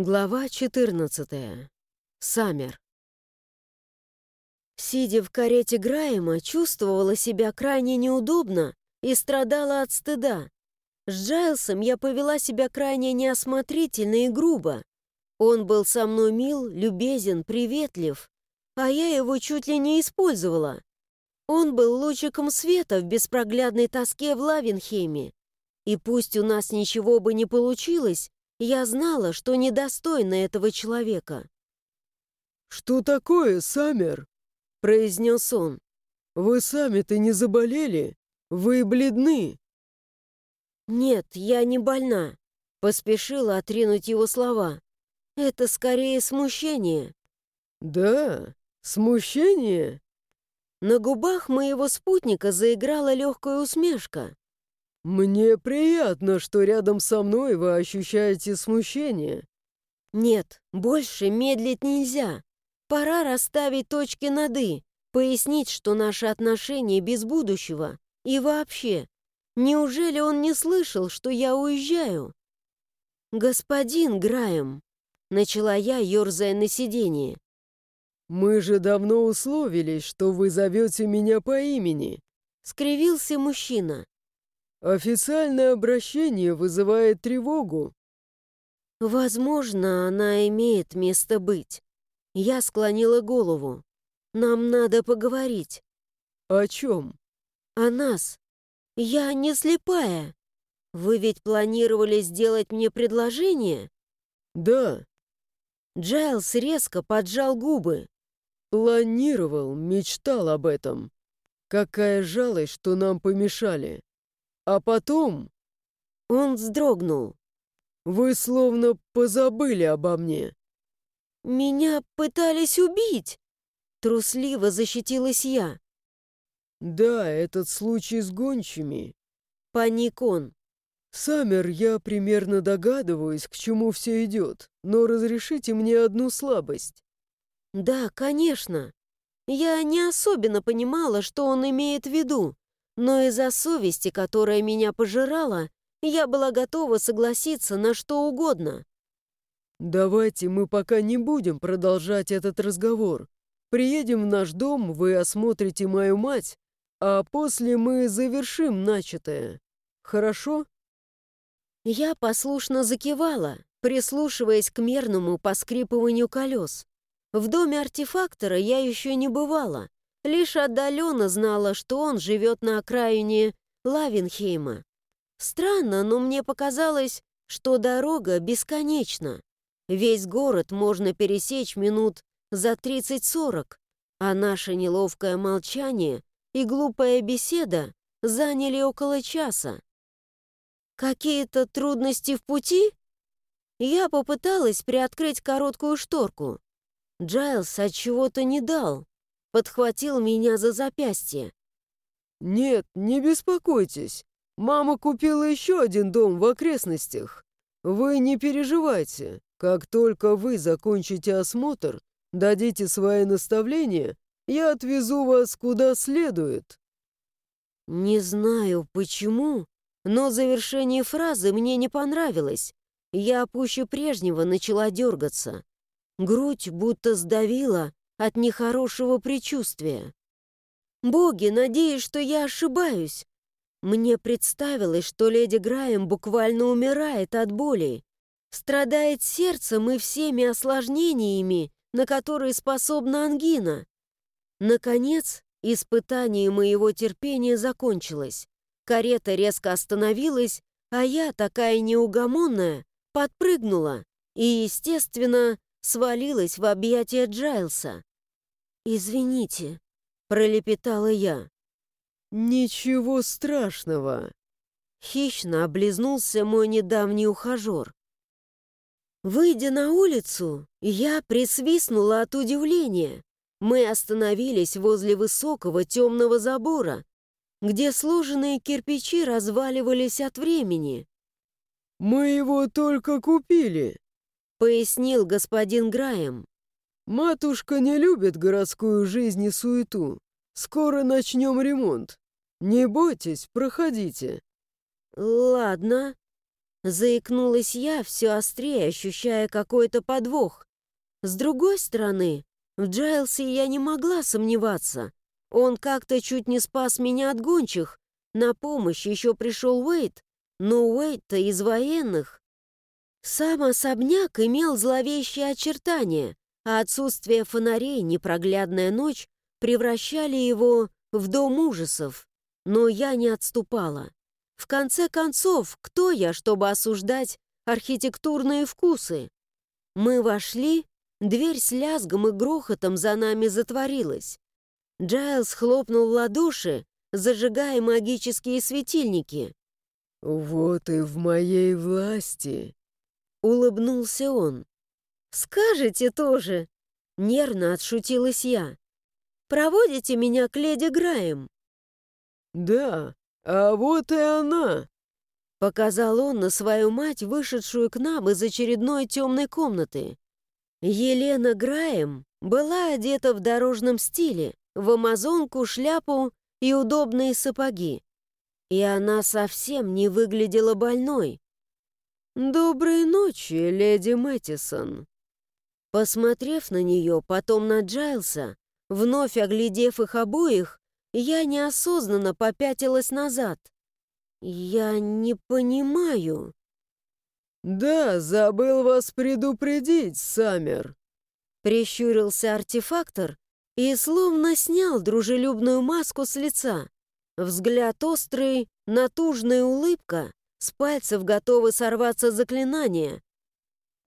Глава 14. Саммер. Сидя в карете Грайма, чувствовала себя крайне неудобно и страдала от стыда. С Джайлсом я повела себя крайне неосмотрительно и грубо. Он был со мной мил, любезен, приветлив, а я его чуть ли не использовала. Он был лучиком света в беспроглядной тоске в Лавенхеме. И пусть у нас ничего бы не получилось, я знала, что недостойна этого человека. «Что такое, Саммер?» — произнес он. «Вы сами-то не заболели? Вы бледны». «Нет, я не больна», — поспешила отринуть его слова. «Это скорее смущение». «Да? Смущение?» На губах моего спутника заиграла легкая усмешка. «Мне приятно, что рядом со мной вы ощущаете смущение». «Нет, больше медлить нельзя. Пора расставить точки над «и», пояснить, что наши отношения без будущего. И вообще, неужели он не слышал, что я уезжаю?» «Господин Граем», — начала я, ерзая на сиденье. «Мы же давно условились, что вы зовете меня по имени», — скривился мужчина. Официальное обращение вызывает тревогу. Возможно, она имеет место быть. Я склонила голову. Нам надо поговорить. О чем? О нас. Я не слепая. Вы ведь планировали сделать мне предложение? Да. Джайлс резко поджал губы. Планировал, мечтал об этом. Какая жалость, что нам помешали. А потом... Он вздрогнул. Вы словно позабыли обо мне. Меня пытались убить. Трусливо защитилась я. Да, этот случай с гончими. Паник он. Саммер, я примерно догадываюсь, к чему все идет, но разрешите мне одну слабость. Да, конечно. Я не особенно понимала, что он имеет в виду, но из-за совести, которая меня пожирала, я была готова согласиться на что угодно. «Давайте мы пока не будем продолжать этот разговор. Приедем в наш дом, вы осмотрите мою мать, а после мы завершим начатое. Хорошо?» Я послушно закивала, прислушиваясь к мерному поскрипыванию колес. В доме артефактора я еще не бывала, Лишь отдаленно знала, что он живет на окраине Лавенхейма. Странно, но мне показалось, что дорога бесконечна. Весь город можно пересечь минут за 30-40, а наше неловкое молчание и глупая беседа заняли около часа. Какие-то трудности в пути? Я попыталась приоткрыть короткую шторку. Джайлс от чего-то не дал подхватил меня за запястье. «Нет, не беспокойтесь. Мама купила еще один дом в окрестностях. Вы не переживайте. Как только вы закончите осмотр, дадите свои наставления, я отвезу вас куда следует». Не знаю почему, но завершение фразы мне не понравилось. Я пуще прежнего начала дергаться. Грудь будто сдавила, от нехорошего предчувствия. «Боги, надеюсь, что я ошибаюсь. Мне представилось, что леди Граем буквально умирает от боли, страдает сердцем и всеми осложнениями, на которые способна ангина. Наконец, испытание моего терпения закончилось. Карета резко остановилась, а я, такая неугомонная, подпрыгнула и, естественно, свалилась в объятия Джайлса. «Извините», — пролепетала я. «Ничего страшного», — хищно облизнулся мой недавний ухажер. Выйдя на улицу, я присвистнула от удивления. Мы остановились возле высокого темного забора, где сложенные кирпичи разваливались от времени. «Мы его только купили», — пояснил господин Граем. «Матушка не любит городскую жизнь и суету. Скоро начнем ремонт. Не бойтесь, проходите». «Ладно». Заикнулась я, все острее ощущая какой-то подвох. С другой стороны, в Джайлсе я не могла сомневаться. Он как-то чуть не спас меня от гончих. На помощь еще пришел Уэйт, но Уэйт-то из военных. Сам особняк имел зловещие очертания, а отсутствие фонарей, непроглядная ночь превращали его в дом ужасов. Но я не отступала. В конце концов, кто я, чтобы осуждать архитектурные вкусы? Мы вошли, дверь с лязгом и грохотом за нами затворилась. Джайлз хлопнул в ладоши, зажигая магические светильники. «Вот и в моей власти», — улыбнулся он. «Скажете тоже!» — нервно отшутилась я. «Проводите меня к леди Граем?» «Да, «А вот и она!» Показал он на свою мать, вышедшую к нам из очередной темной комнаты. Елена Граем была одета в дорожном стиле, в амазонку, шляпу и удобные сапоги. И она совсем не выглядела больной. «Доброй ночи, леди Мэттисон!» Посмотрев на нее, потом на Джайлса, вновь оглядев их обоих, я неосознанно попятилась назад. Я не понимаю. «Да, забыл вас предупредить, Саммер!» Прищурился артефактор и словно снял дружелюбную маску с лица. Взгляд острый, натужная улыбка, с пальцев готовы сорваться заклинания.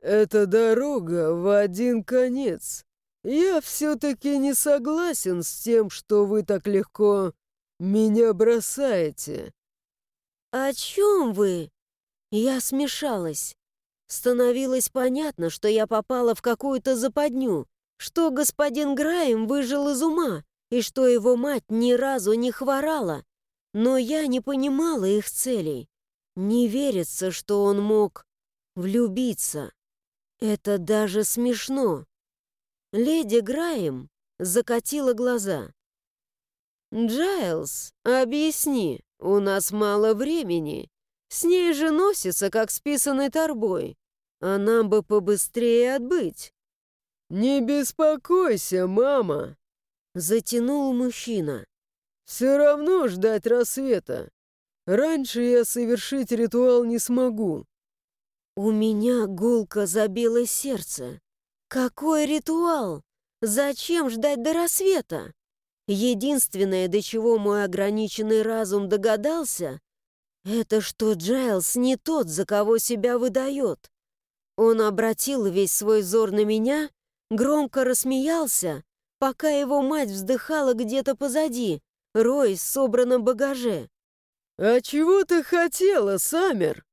«Это дорога в один конец. «Я все-таки не согласен с тем, что вы так легко меня бросаете». «О чем вы?» Я смешалась. Становилось понятно, что я попала в какую-то западню, что господин Граем выжил из ума и что его мать ни разу не хворала. Но я не понимала их целей. Не верится, что он мог влюбиться. Это даже смешно. Леди Граем закатила глаза. «Джайлз, объясни, у нас мало времени. С ней же носится, как с писаной торбой. А нам бы побыстрее отбыть». «Не беспокойся, мама!» Затянул мужчина. «Все равно ждать рассвета. Раньше я совершить ритуал не смогу». У меня гулко забило сердце. Какой ритуал? Зачем ждать до рассвета? Единственное, до чего мой ограниченный разум догадался, это что Джайлс не тот, за кого себя выдает. Он обратил весь свой взор на меня, громко рассмеялся, пока его мать вздыхала где-то позади, роясь в собранном багаже. «А чего ты хотела, Саммер?»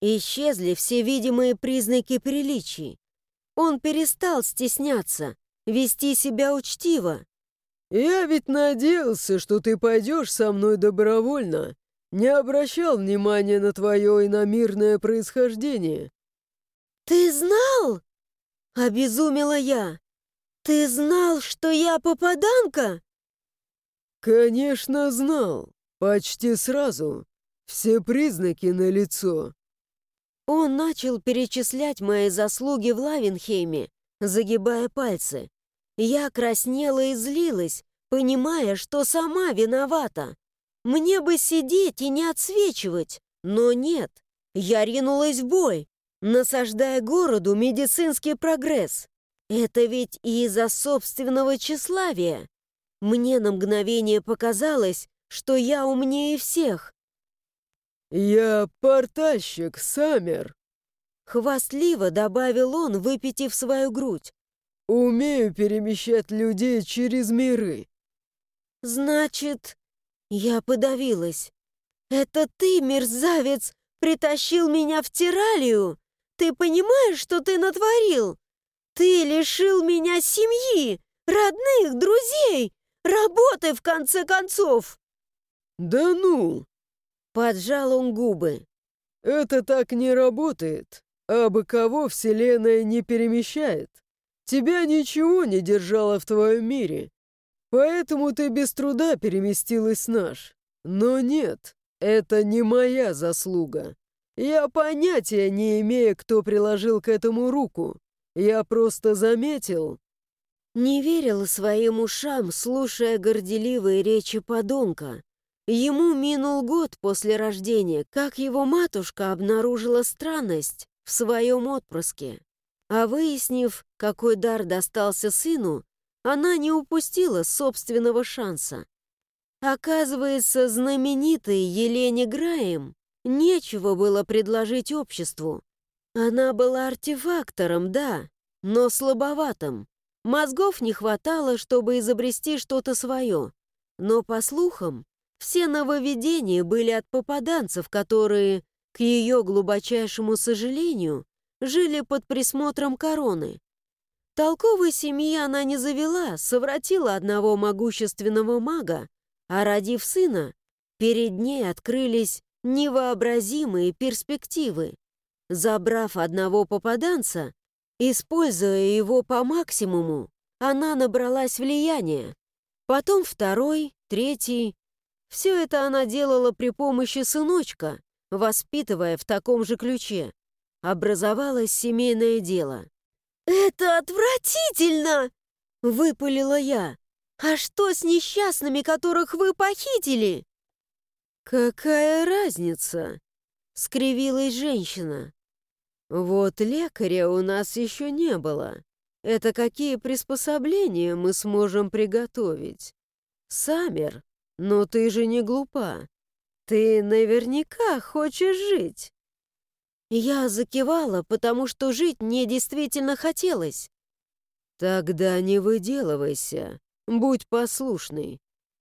Исчезли все видимые признаки приличий. Он перестал стесняться, вести себя учтиво. «Я ведь надеялся, что ты пойдешь со мной добровольно. Не обращал внимания на твое иномирное происхождение». «Ты знал?» — обезумела я. «Ты знал, что я попаданка?» «Конечно знал. Почти сразу. Все признаки налицо. Он начал перечислять мои заслуги в Лавенхейме, загибая пальцы. Я краснела и злилась, понимая, что сама виновата. Мне бы сидеть и не отсвечивать, но нет. Я ринулась в бой, насаждая городу медицинский прогресс. Это ведь и из-за собственного тщеславия. Мне на мгновение показалось, что я умнее всех, «Я портальщик, Саммер!» Хвастливо добавил он, выпитив свою грудь. «Умею перемещать людей через миры». «Значит...» Я подавилась. «Это ты, мерзавец, притащил меня в Тиралию? Ты понимаешь, что ты натворил? Ты лишил меня семьи, родных, друзей, работы, в конце концов!» «Да ну!» Поджал он губы. «Это так не работает. А бы кого Вселенная не перемещает. Тебя ничего не держало в твоем мире. Поэтому ты без труда переместилась наш. Но нет, это не моя заслуга. Я понятия не имею, кто приложил к этому руку. Я просто заметил...» Не верил своим ушам, слушая горделивые речи подонка. Ему минул год после рождения, как его матушка обнаружила странность в своем отпрыске. А выяснив, какой дар достался сыну, она не упустила собственного шанса. Оказывается, знаменитой Елене Граем нечего было предложить обществу. Она была артефактором, да, но слабоватым. Мозгов не хватало, чтобы изобрести что-то свое. Но, по слухам, все нововведения были от попаданцев, которые, к ее глубочайшему сожалению, жили под присмотром короны. Толковой семьи она не завела, совратила одного могущественного мага, а родив сына, перед ней открылись невообразимые перспективы. Забрав одного попаданца, используя его по максимуму, она набралась влияния. Потом второй, третий, все это она делала при помощи сыночка, воспитывая в таком же ключе. Образовалось семейное дело. «Это отвратительно!» — выпалила я. «А что с несчастными, которых вы похитили?» «Какая разница?» — скривилась женщина. «Вот лекаря у нас еще не было. Это какие приспособления мы сможем приготовить? Самер, «Но ты же не глупа. Ты наверняка хочешь жить». Я закивала, потому что жить мне действительно хотелось. «Тогда не выделывайся, будь послушный.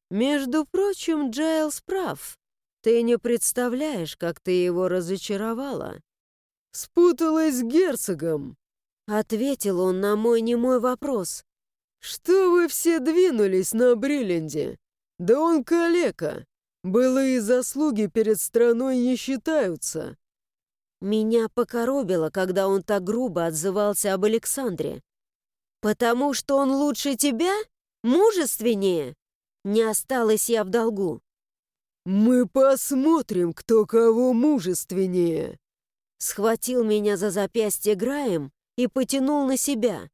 Между прочим, Джайлс прав. Ты не представляешь, как ты его разочаровала. Спуталась с герцогом!» Ответил он на мой немой вопрос. «Что вы все двинулись на Бриллинде? Да он калека. Былые заслуги перед страной не считаются. Меня покоробило, когда он так грубо отзывался об Александре. «Потому что он лучше тебя? Мужественнее?» Не осталась я в долгу. «Мы посмотрим, кто кого мужественнее!» Схватил меня за запястье Граем и потянул на себя.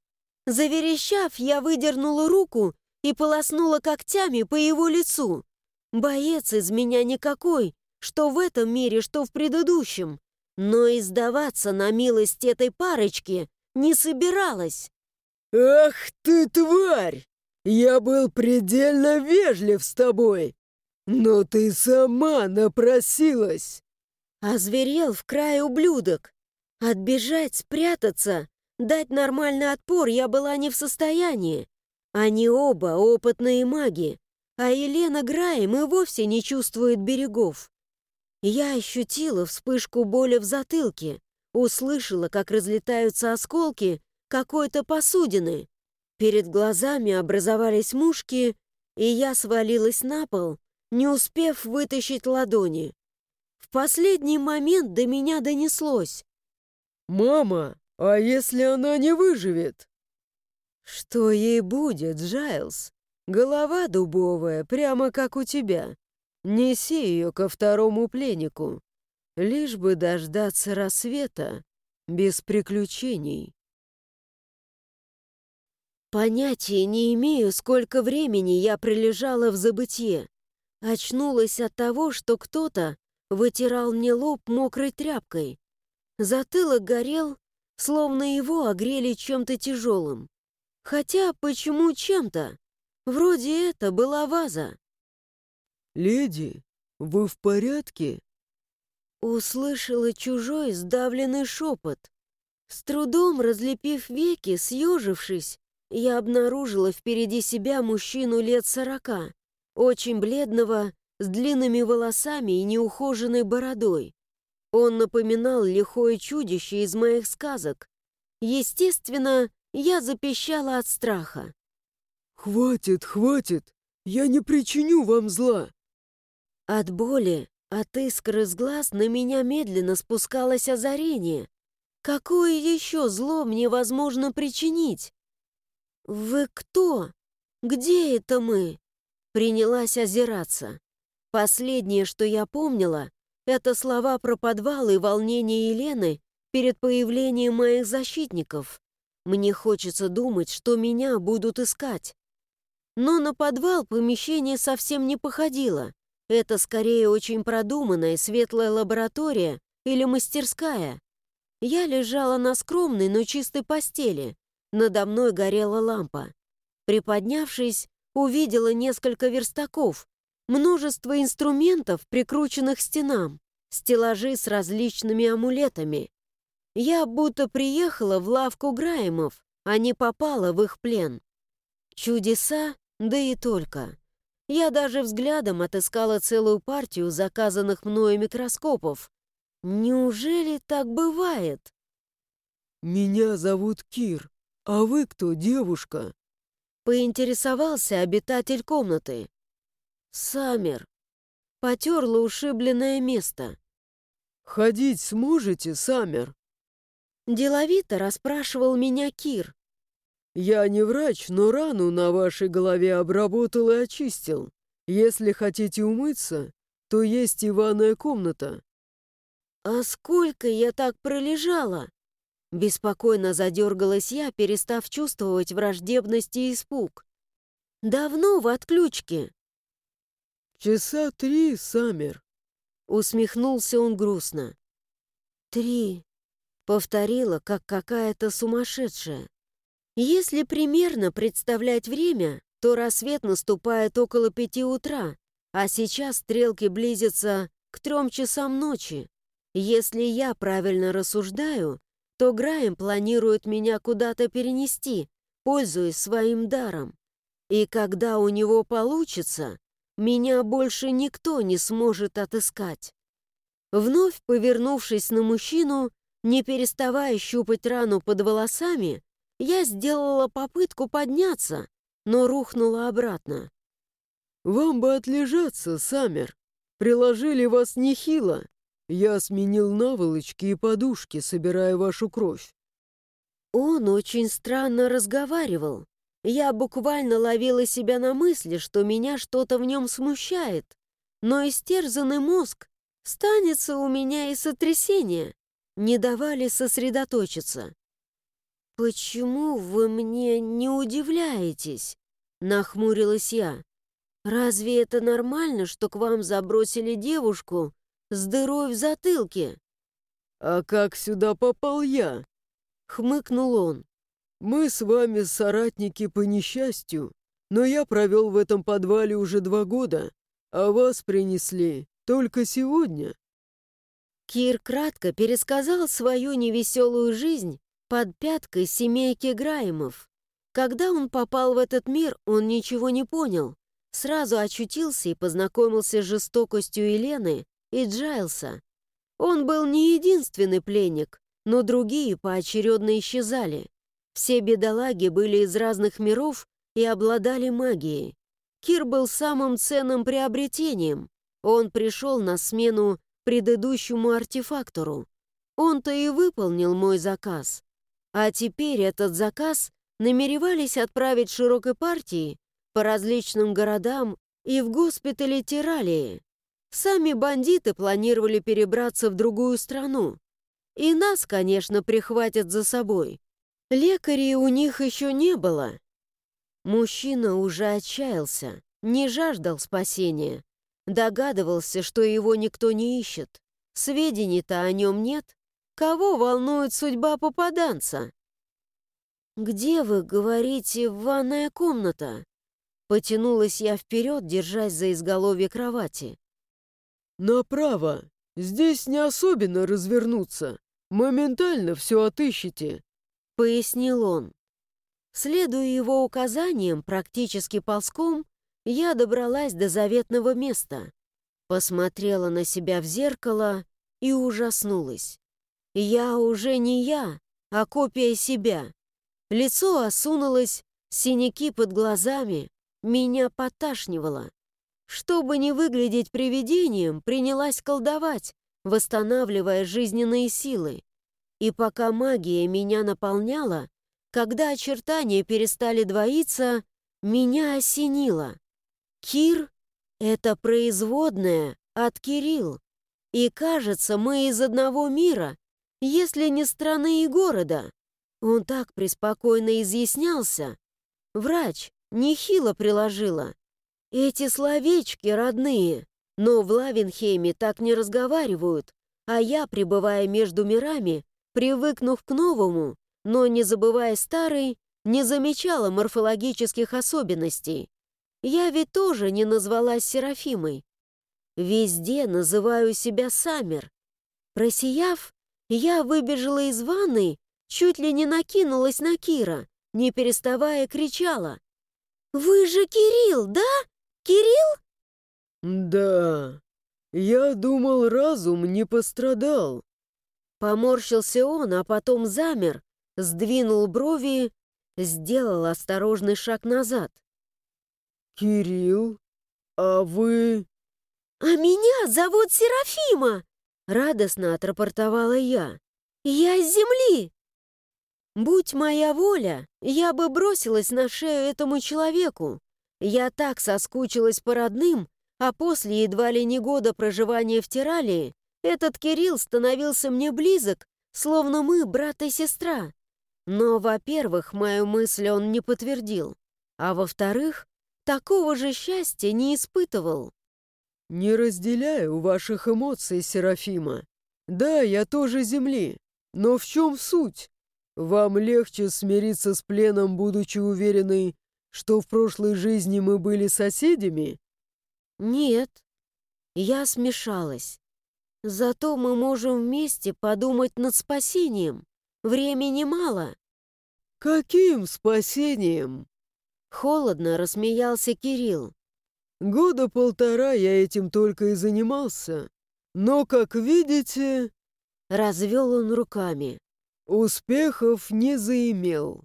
Заверещав, я выдернула руку и полоснула когтями по его лицу. Боец из меня никакой, что в этом мире, что в предыдущем. Но и сдаваться на милость этой парочки не собиралась. «Ах ты, тварь! Я был предельно вежлив с тобой, но ты сама напросилась!» Озверел в край ублюдок. Отбежать, спрятаться, дать нормальный отпор я была не в состоянии. Они оба опытные маги, а Елена Граем и вовсе не чувствует берегов. Я ощутила вспышку боли в затылке, услышала, как разлетаются осколки какой-то посудины. Перед глазами образовались мушки, и я свалилась на пол, не успев вытащить ладони. В последний момент до меня донеслось. «Мама, а если она не выживет?» «Что ей будет, Джайлз? Голова дубовая, прямо как у тебя. Неси ее ко второму пленнику. Лишь бы дождаться рассвета, без приключений». Понятия не имею, сколько времени я пролежала в забытье. Очнулась от того, что кто-то вытирал мне лоб мокрой тряпкой. Затылок горел, словно его огрели чем-то тяжелым. Хотя почему чем-то? Вроде это была ваза. «Леди, вы в порядке?» Услышала чужой сдавленный шепот. С трудом разлепив веки, съежившись, я обнаружила впереди себя мужчину лет сорока, очень бледного, с длинными волосами и неухоженной бородой. Он напоминал лихое чудище из моих сказок. Естественно, я запищала от страха. «Хватит, хватит! Я не причиню вам зла!» От боли, от искры с глаз на меня медленно спускалось озарение. Какое еще зло мне возможно причинить? «Вы кто? Где это мы?» Принялась озираться. Последнее, что я помнила, Это слова про подвал и волнение Елены перед появлением моих защитников. Мне хочется думать, что меня будут искать. Но на подвал помещение совсем не походило. Это скорее очень продуманная светлая лаборатория или мастерская. Я лежала на скромной, но чистой постели. Надо мной горела лампа. Приподнявшись, увидела несколько верстаков, множество инструментов, прикрученных к стенам, стеллажи с различными амулетами. Я будто приехала в лавку Граемов, а не попала в их плен. Чудеса, да и только. Я даже взглядом отыскала целую партию заказанных мною микроскопов. Неужели так бывает? «Меня зовут Кир. А вы кто, девушка?» Поинтересовался обитатель комнаты. Саммер. Потерла ушибленное место. «Ходить сможете, Саммер?» Деловито расспрашивал меня Кир. «Я не врач, но рану на вашей голове обработал и очистил. Если хотите умыться, то есть и ванная комната». «А сколько я так пролежала?» Беспокойно задергалась я, перестав чувствовать враждебность и испуг. «Давно в отключке?» «Часа три, Саммер», — усмехнулся он грустно. «Три», — повторила, как какая-то сумасшедшая. «Если примерно представлять время, то рассвет наступает около пяти утра, а сейчас стрелки близятся к трем часам ночи. Если я правильно рассуждаю, то Граем планирует меня куда-то перенести, пользуясь своим даром. И когда у него получится, меня больше никто не сможет отыскать. Вновь повернувшись на мужчину, не переставая щупать рану под волосами, я сделала попытку подняться, но рухнула обратно. «Вам бы отлежаться, Саммер. Приложили вас нехило. Я сменил наволочки и подушки, собирая вашу кровь». Он очень странно разговаривал. Я буквально ловила себя на мысли, что меня что-то в нем смущает. Но истерзанный мозг станется у меня и сотрясение. Не давали сосредоточиться. «Почему вы мне не удивляетесь?» — нахмурилась я. «Разве это нормально, что к вам забросили девушку с дырой в затылке?» «А как сюда попал я?» — хмыкнул он. «Мы с вами соратники по несчастью, но я провел в этом подвале уже два года, а вас принесли только сегодня». Кир кратко пересказал свою невеселую жизнь под пяткой семейки Граемов. Когда он попал в этот мир, он ничего не понял. Сразу очутился и познакомился с жестокостью Елены и Джайлса. Он был не единственный пленник, но другие поочередно исчезали. Все бедолаги были из разных миров и обладали магией. Кир был самым ценным приобретением. Он пришел на смену предыдущему артефактору. Он-то и выполнил мой заказ. А теперь этот заказ намеревались отправить широкой партии по различным городам и в госпитале Тиралии. Сами бандиты планировали перебраться в другую страну. И нас, конечно, прихватят за собой. Лекарей у них еще не было. Мужчина уже отчаялся, не жаждал спасения. Догадывался, что его никто не ищет. Сведений-то о нем нет. Кого волнует судьба попаданца? «Где вы, говорите, ванная комната?» Потянулась я вперед, держась за изголовье кровати. «Направо. Здесь не особенно развернуться. Моментально все отыщете», — пояснил он. Следуя его указаниям, практически ползком, я добралась до заветного места, посмотрела на себя в зеркало и ужаснулась. Я уже не я, а копия себя. Лицо осунулось, синяки под глазами, меня поташнивало. Чтобы не выглядеть привидением, принялась колдовать, восстанавливая жизненные силы. И пока магия меня наполняла, когда очертания перестали двоиться, меня осенило. Кир — это производная от Кирилл. И кажется, мы из одного мира, если не страны и города. Он так преспокойно изъяснялся. Врач нехило приложила. Эти словечки родные, но в Лавенхейме так не разговаривают, а я, пребывая между мирами, привыкнув к новому, но не забывая старый, не замечала морфологических особенностей. Я ведь тоже не назвалась Серафимой. Везде называю себя Саммер. Просияв, я выбежала из ванной, чуть ли не накинулась на Кира, не переставая кричала. «Вы же Кирилл, да? Кирилл?» «Да, я думал, разум не пострадал». Поморщился он, а потом замер, сдвинул брови, сделал осторожный шаг назад. «Кирилл, а вы...» «А меня зовут Серафима!» Радостно отрапортовала я. «Я с земли!» Будь моя воля, я бы бросилась на шею этому человеку. Я так соскучилась по родным, а после едва ли не года проживания в Тиралии этот Кирилл становился мне близок, словно мы брат и сестра. Но, во-первых, мою мысль он не подтвердил, а во-вторых, такого же счастья не испытывал. «Не разделяю ваших эмоций, Серафима. Да, я тоже земли. Но в чем суть? Вам легче смириться с пленом, будучи уверенной, что в прошлой жизни мы были соседями?» «Нет, я смешалась. Зато мы можем вместе подумать над спасением. Времени мало». «Каким спасением?» Холодно рассмеялся Кирилл. Года полтора я этим только и занимался. Но, как видите...» Развел он руками. «Успехов не заимел.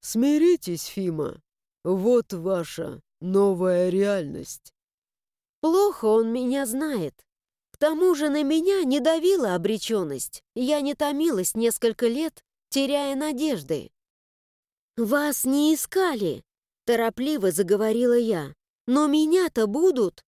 Смиритесь, Фима. Вот ваша новая реальность». «Плохо он меня знает. К тому же на меня не давила обреченность. Я не томилась несколько лет, теряя надежды». «Вас не искали», — торопливо заговорила я. Но меня-то будут.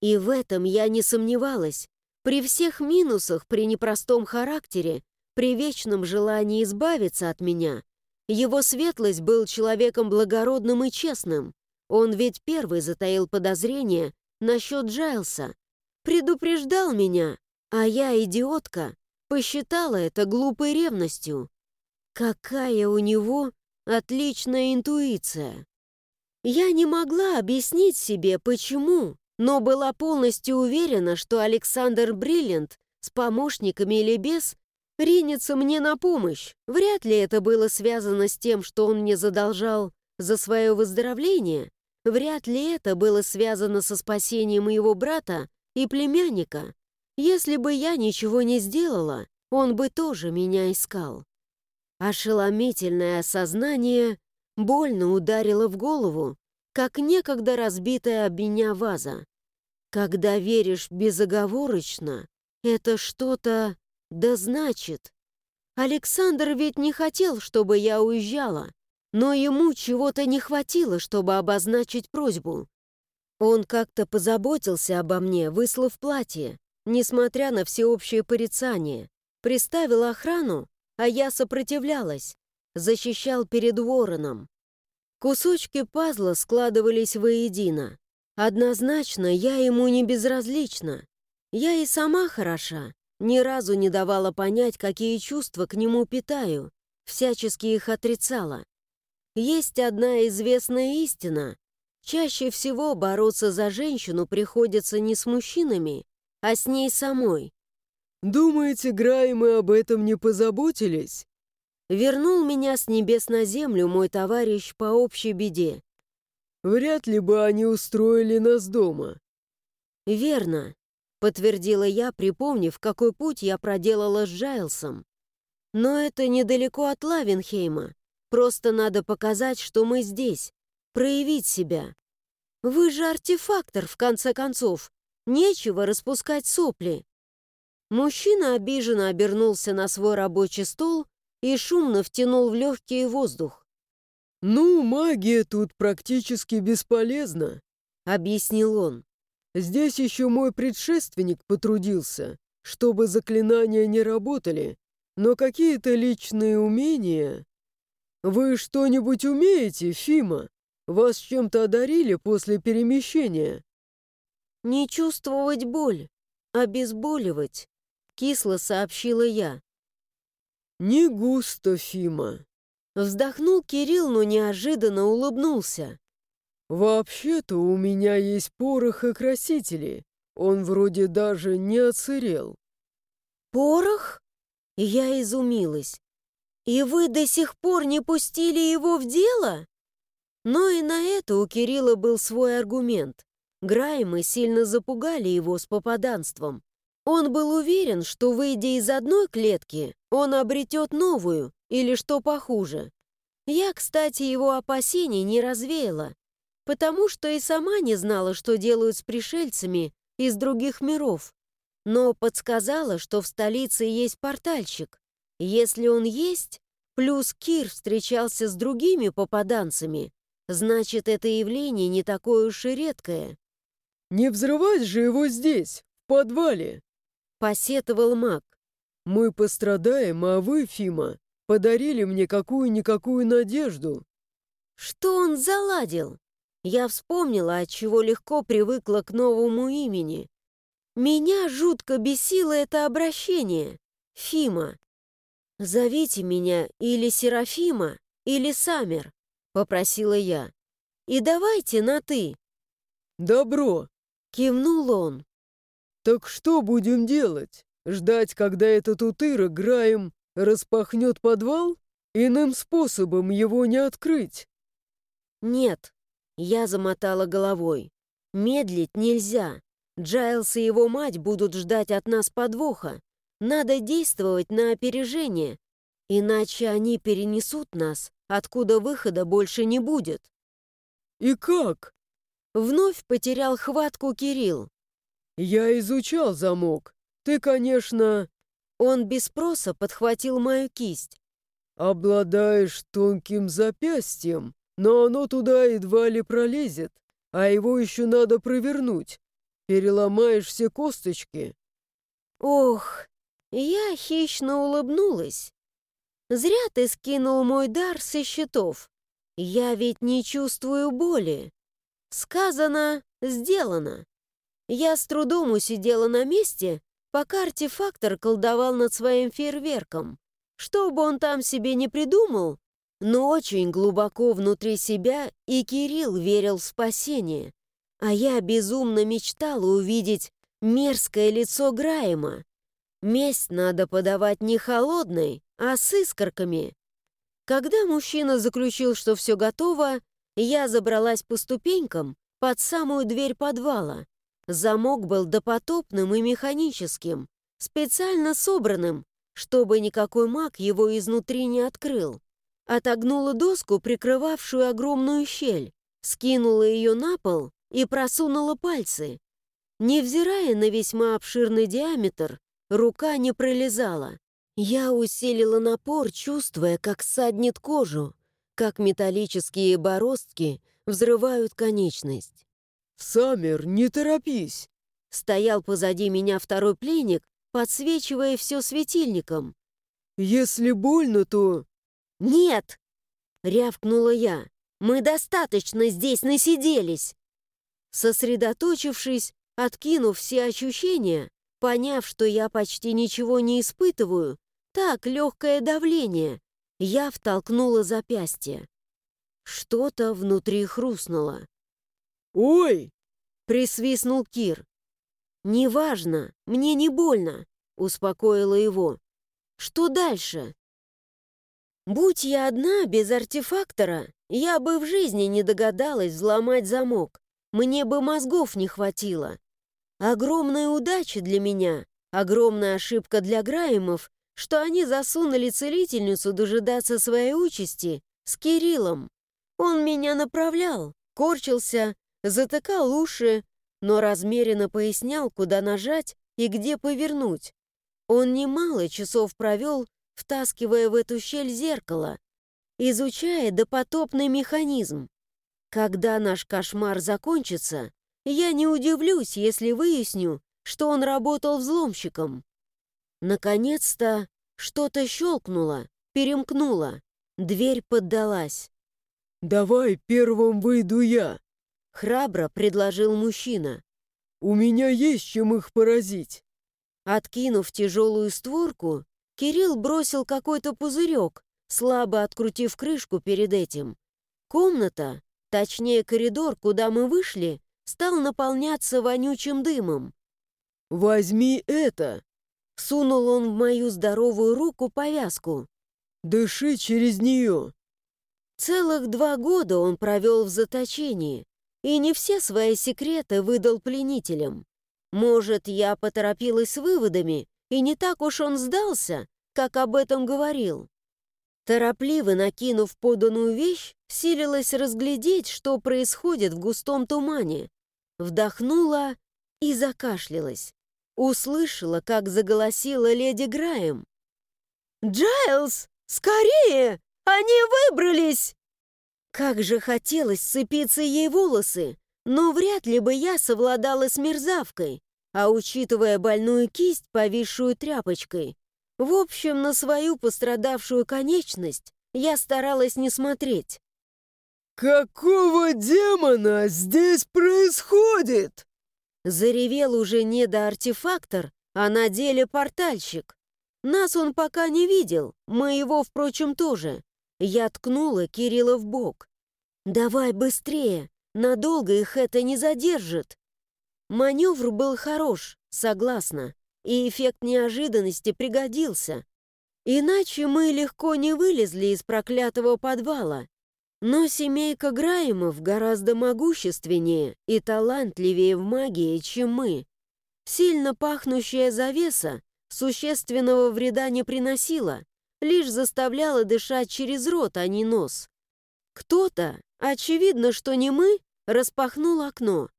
И в этом я не сомневалась. При всех минусах, при непростом характере, при вечном желании избавиться от меня, его светлость был человеком благородным и честным. Он ведь первый затаил подозрение насчет Джайлса. Предупреждал меня, а я, идиотка, посчитала это глупой ревностью. Какая у него отличная интуиция! Я не могла объяснить себе, почему, но была полностью уверена, что Александр Бриллиант с помощниками или без ринется мне на помощь. Вряд ли это было связано с тем, что он мне задолжал за свое выздоровление. Вряд ли это было связано со спасением моего брата и племянника. Если бы я ничего не сделала, он бы тоже меня искал. Ошеломительное осознание больно ударила в голову, как некогда разбитая об меня ваза. Когда веришь безоговорочно, это что-то да значит. Александр ведь не хотел, чтобы я уезжала, но ему чего-то не хватило, чтобы обозначить просьбу. Он как-то позаботился обо мне, выслав платье, несмотря на всеобщее порицание, приставил охрану, а я сопротивлялась, защищал перед вороном. Кусочки пазла складывались воедино. Однозначно, я ему не безразлична. Я и сама хороша, ни разу не давала понять, какие чувства к нему питаю, всячески их отрицала. Есть одна известная истина. Чаще всего бороться за женщину приходится не с мужчинами, а с ней самой. «Думаете, Грай, мы об этом не позаботились?» Вернул меня с небес на землю мой товарищ по общей беде. Вряд ли бы они устроили нас дома. Верно, подтвердила я, припомнив, какой путь я проделала с Джайлсом. Но это недалеко от Лавенхейма. Просто надо показать, что мы здесь, проявить себя. Вы же артефактор, в конце концов. Нечего распускать сопли. Мужчина обиженно обернулся на свой рабочий стол и шумно втянул в легкий воздух. «Ну, магия тут практически бесполезна», — объяснил он. «Здесь еще мой предшественник потрудился. чтобы заклинания не работали, но какие-то личные умения... Вы что-нибудь умеете, Фима? Вас чем-то одарили после перемещения?» «Не чувствовать боль, обезболивать», — кисло сообщила я. «Не густо, Фима», — вздохнул Кирилл, но неожиданно улыбнулся. «Вообще-то у меня есть порох и красители. Он вроде даже не оцерел». «Порох?» Я изумилась. «И вы до сих пор не пустили его в дело?» Но и на это у Кирилла был свой аргумент. Граймы сильно запугали его с попаданством. Он был уверен, что, выйдя из одной клетки, он обретет новую, или что похуже. Я, кстати, его опасений не развеяла, потому что и сама не знала, что делают с пришельцами из других миров, но подсказала, что в столице есть портальщик. Если он есть, плюс Кир встречался с другими попаданцами, Значит, это явление не такое уж и редкое. «Не взрывать же его здесь, в подвале!» — посетовал маг. «Мы пострадаем, а вы, Фима, подарили мне какую-никакую надежду». «Что он заладил?» Я вспомнила, от чего легко привыкла к новому имени. Меня жутко бесило это обращение. Фима. Зовите меня или Серафима, или Самер попросила я. «И давайте на «ты». «Добро», — кивнул он. «Так что будем делать? Ждать, когда этот утырок Граем распахнет подвал? Иным способом его не открыть?» «Нет», — я замотала головой. «Медлить нельзя. Джайлс и его мать будут ждать от нас подвоха. Надо действовать на опережение, иначе они перенесут нас откуда выхода больше не будет. «И как?» Вновь потерял хватку Кирилл. «Я изучал замок. Ты, конечно...» Он без спроса подхватил мою кисть. «Обладаешь тонким запястьем, но оно туда едва ли пролезет, а его еще надо провернуть. Переломаешь все косточки». Ох, я хищно улыбнулась. Зря ты скинул мой дар со счетов. Я ведь не чувствую боли. Сказано, сделано. Я с трудом усидела на месте, пока артефактор колдовал над своим фейерверком. Что бы он там себе не придумал, но очень глубоко внутри себя и Кирилл верил в спасение. А я безумно мечтала увидеть мерзкое лицо Граема. Месть надо подавать не холодной, а с искорками. Когда мужчина заключил, что все готово, я забралась по ступенькам под самую дверь подвала. Замок был допотопным и механическим, специально собранным, чтобы никакой маг его изнутри не открыл. Отогнула доску, прикрывавшую огромную щель, скинула ее на пол и просунула пальцы. Невзирая на весьма обширный диаметр, рука не пролезала. Я усилила напор, чувствуя, как саднет кожу, как металлические бороздки взрывают конечность. «Саммер, не торопись!» Стоял позади меня второй пленник, подсвечивая все светильником. «Если больно, то...» «Нет!» — рявкнула я. «Мы достаточно здесь насиделись!» Сосредоточившись, откинув все ощущения, поняв, что я почти ничего не испытываю, так, легкое давление. Я втолкнула запястье. Что-то внутри хрустнуло. «Ой!» — присвистнул Кир. «Неважно, мне не больно», — успокоила его. «Что дальше?» «Будь я одна, без артефактора, я бы в жизни не догадалась взломать замок. Мне бы мозгов не хватило. Огромная удача для меня, огромная ошибка для Граемов что они засунули целительницу дожидаться своей участи с Кириллом. Он меня направлял, корчился, затыкал уши, но размеренно пояснял, куда нажать и где повернуть. Он немало часов провел, втаскивая в эту щель зеркало, изучая допотопный механизм. Когда наш кошмар закончится, я не удивлюсь, если выясню, что он работал взломщиком. Наконец-то что-то щелкнуло, перемкнуло. Дверь поддалась. «Давай первым выйду я», — храбро предложил мужчина. «У меня есть чем их поразить». Откинув тяжелую створку, Кирилл бросил какой-то пузырек, слабо открутив крышку перед этим. Комната, точнее коридор, куда мы вышли, стал наполняться вонючим дымом. «Возьми это!» Сунул он в мою здоровую руку повязку. «Дыши через нее!» Целых два года он провел в заточении, и не все свои секреты выдал пленителям. Может, я поторопилась с выводами, и не так уж он сдался, как об этом говорил. Торопливо накинув поданную вещь, силилась разглядеть, что происходит в густом тумане. Вдохнула и закашлялась. Услышала, как заголосила леди Граем. «Джайлз, скорее! Они выбрались!» Как же хотелось сцепиться ей волосы, но вряд ли бы я совладала с мерзавкой, а учитывая больную кисть, повисшую тряпочкой, в общем, на свою пострадавшую конечность я старалась не смотреть. «Какого демона здесь происходит?» Заревел уже не до артефактор, а на деле портальщик. Нас он пока не видел, мы его, впрочем, тоже. Я ткнула Кирилла в бок. «Давай быстрее, надолго их это не задержит». Маневр был хорош, согласна и эффект неожиданности пригодился. Иначе мы легко не вылезли из проклятого подвала. Но семейка Граемов гораздо могущественнее и талантливее в магии, чем мы. Сильно пахнущая завеса существенного вреда не приносила, лишь заставляла дышать через рот, а не нос. Кто-то, очевидно, что не мы, распахнул окно.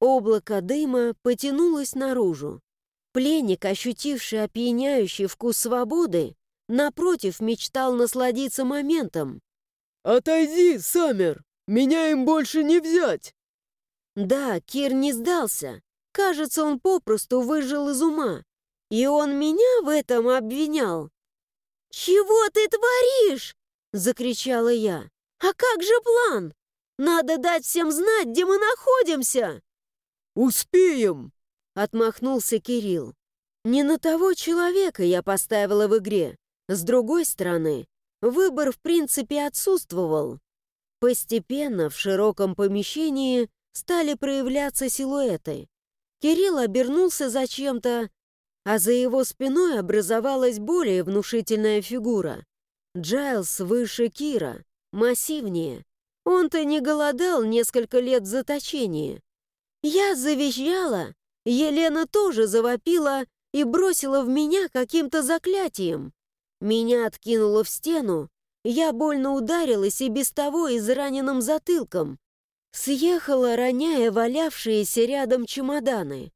Облако дыма потянулось наружу. Пленник, ощутивший опьяняющий вкус свободы, напротив, мечтал насладиться моментом. «Отойди, Саммер! Меня им больше не взять!» Да, Кир не сдался. Кажется, он попросту выжил из ума. И он меня в этом обвинял. «Чего ты творишь?» — закричала я. «А как же план? Надо дать всем знать, где мы находимся!» «Успеем!» Отмахнулся Кирилл. Не на того человека я поставила в игре. С другой стороны, выбор в принципе отсутствовал. Постепенно в широком помещении стали проявляться силуэты. Кирилл обернулся зачем-то, а за его спиной образовалась более внушительная фигура. Джайлс выше Кира, массивнее. Он-то не голодал несколько лет в заточении. Я завизжала, Елена тоже завопила и бросила в меня каким-то заклятием. Меня откинуло в стену, я больно ударилась и без того израненным затылком. Съехала, роняя валявшиеся рядом чемоданы.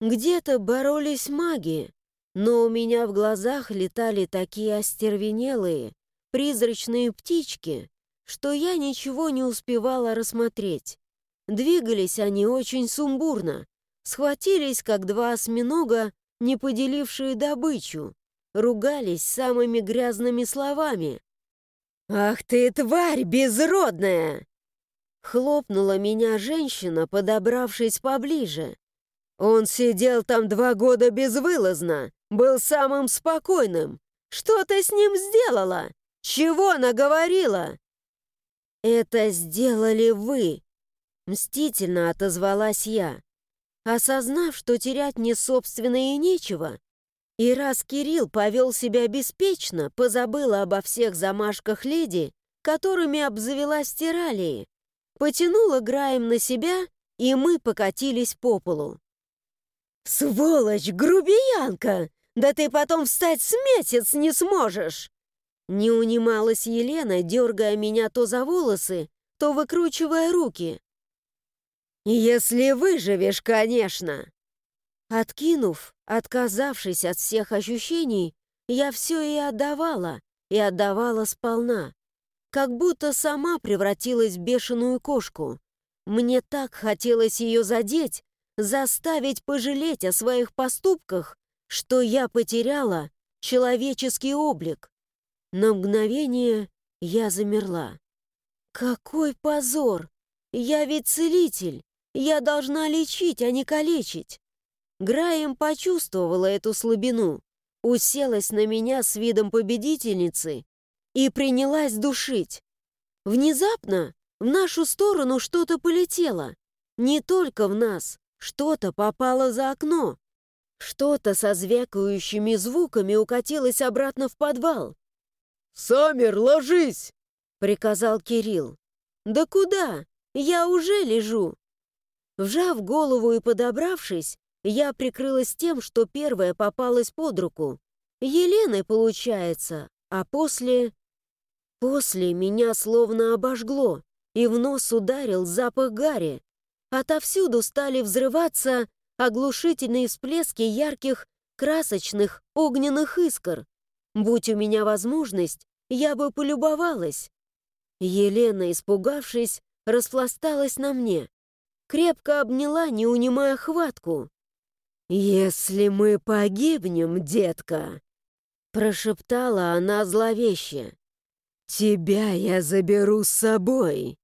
Где-то боролись маги, но у меня в глазах летали такие остервенелые, призрачные птички, что я ничего не успевала рассмотреть. Двигались они очень сумбурно, Схватились, как два осьминога, не поделившие добычу. Ругались самыми грязными словами. «Ах ты, тварь безродная!» Хлопнула меня женщина, подобравшись поближе. Он сидел там два года безвылазно, был самым спокойным. Что ты с ним сделала? Чего наговорила? «Это сделали вы!» Мстительно отозвалась я осознав, что терять мне собственно и нечего. И раз Кирилл повел себя беспечно, позабыла обо всех замашках леди, которыми обзавелась Тиралии, потянула Граем на себя, и мы покатились по полу. «Сволочь, грубиянка! Да ты потом встать с месяц не сможешь!» Не унималась Елена, дергая меня то за волосы, то выкручивая руки. «Если выживешь, конечно!» Откинув, отказавшись от всех ощущений, я все и отдавала, и отдавала сполна. Как будто сама превратилась в бешеную кошку. Мне так хотелось ее задеть, заставить пожалеть о своих поступках, что я потеряла человеческий облик. На мгновение я замерла. Какой позор! Я ведь целитель! Я должна лечить, а не калечить. Граем почувствовала эту слабину, уселась на меня с видом победительницы и принялась душить. Внезапно в нашу сторону что-то полетело. Не только в нас, что-то попало за окно. Что-то со звякающими звуками укатилось обратно в подвал. «Самер, ложись!» — приказал Кирилл. «Да куда? Я уже лежу!» Вжав голову и подобравшись, я прикрылась тем, что первая попалась под руку. Еленой, получается, а после... После меня словно обожгло, и в нос ударил запах гари. Отовсюду стали взрываться оглушительные всплески ярких, красочных, огненных искр. Будь у меня возможность, я бы полюбовалась. Елена, испугавшись, распласталась на мне. Крепко обняла, не унимая хватку. «Если мы погибнем, детка», — прошептала она зловеще, — «тебя я заберу с собой».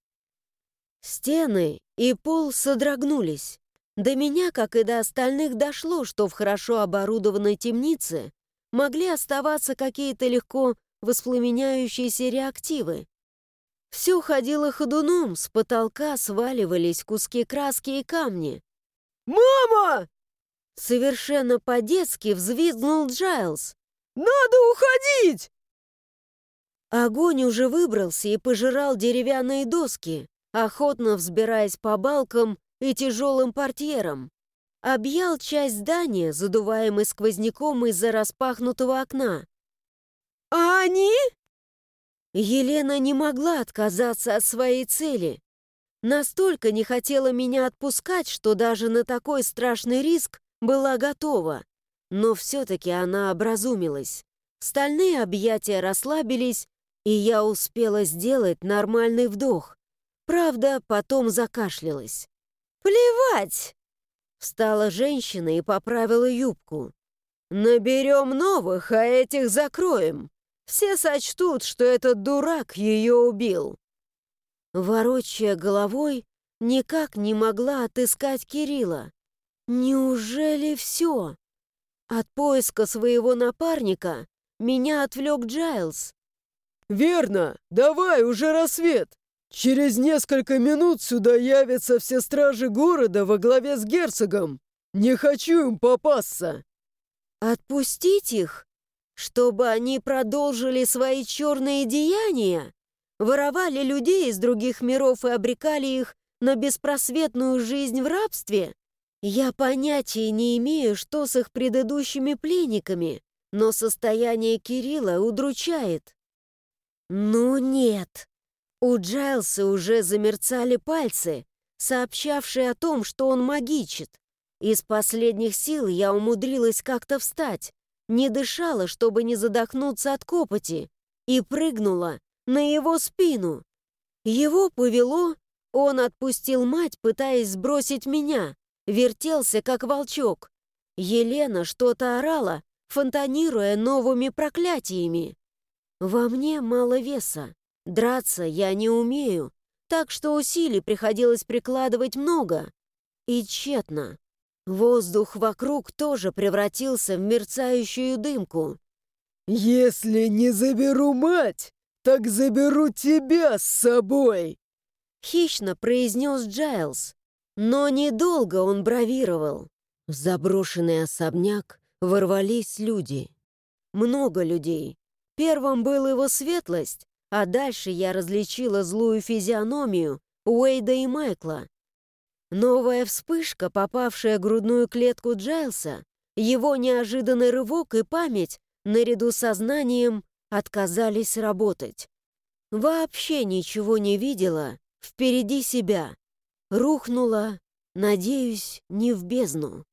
Стены и пол содрогнулись. До меня, как и до остальных, дошло, что в хорошо оборудованной темнице могли оставаться какие-то легко воспламеняющиеся реактивы. Все ходило ходуном, с потолка сваливались куски краски и камни. «Мама!» Совершенно по-детски взвизгнул Джайлз. «Надо уходить!» Огонь уже выбрался и пожирал деревянные доски, охотно взбираясь по балкам и тяжелым портьерам. Объял часть здания, задуваемый сквозняком из-за распахнутого окна. «А они?» Елена не могла отказаться от своей цели. Настолько не хотела меня отпускать, что даже на такой страшный риск была готова. Но все-таки она образумилась. Стальные объятия расслабились, и я успела сделать нормальный вдох. Правда, потом закашлялась. «Плевать!» Встала женщина и поправила юбку. «Наберем новых, а этих закроем. Все сочтут, что этот дурак ее убил». Ворочая головой, никак не могла отыскать Кирилла. Неужели все? От поиска своего напарника меня отвлек Джайлз. «Верно! Давай, уже рассвет! Через несколько минут сюда явятся все стражи города во главе с герцогом! Не хочу им попасться!» «Отпустить их? Чтобы они продолжили свои черные деяния? Воровали людей из других миров и обрекали их на беспросветную жизнь в рабстве?» Я понятия не имею, что с их предыдущими пленниками, но состояние Кирилла удручает. Ну нет. У Джайлса уже замерцали пальцы, сообщавшие о том, что он магичит. Из последних сил я умудрилась как-то встать, не дышала, чтобы не задохнуться от копоти, и прыгнула на его спину. Его повело, он отпустил мать, пытаясь сбросить меня, вертелся, как волчок. Елена что-то орала, фонтанируя новыми проклятиями. Во мне мало веса, драться я не умею, так что усилий приходилось прикладывать много. И тщетно. Воздух вокруг тоже превратился в мерцающую дымку. «Если не заберу мать, так заберу тебя с собой!» Хищно произнес Джайлз. Но недолго он бравировал. В заброшенный особняк ворвались люди. Много людей. Первым был его светлость, а дальше я различила злую физиономию Уэйда и Майкла. Новая вспышка, попавшая в грудную клетку Джайлса, его неожиданный рывок и память, наряду со знанием, отказались работать. Вообще ничего не видела впереди себя рухнула, надеюсь, не в бездну.